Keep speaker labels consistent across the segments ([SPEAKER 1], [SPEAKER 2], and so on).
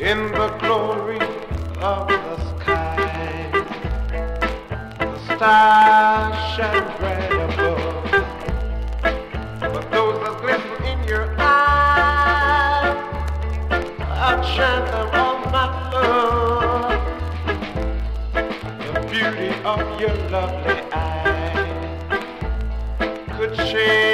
[SPEAKER 1] in the glory of the sky. The stars shine bright above, but those that glisten in your eyes outshine them all, my love. The beauty of your lovely eyes could shine.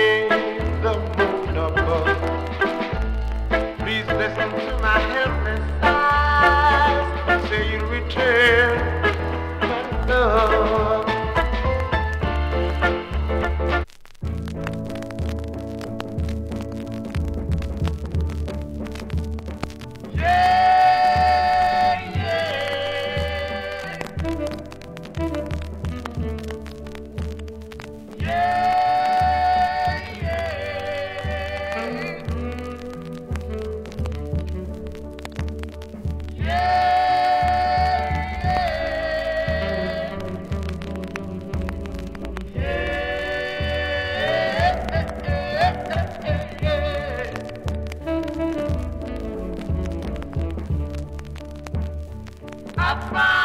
[SPEAKER 1] Bye.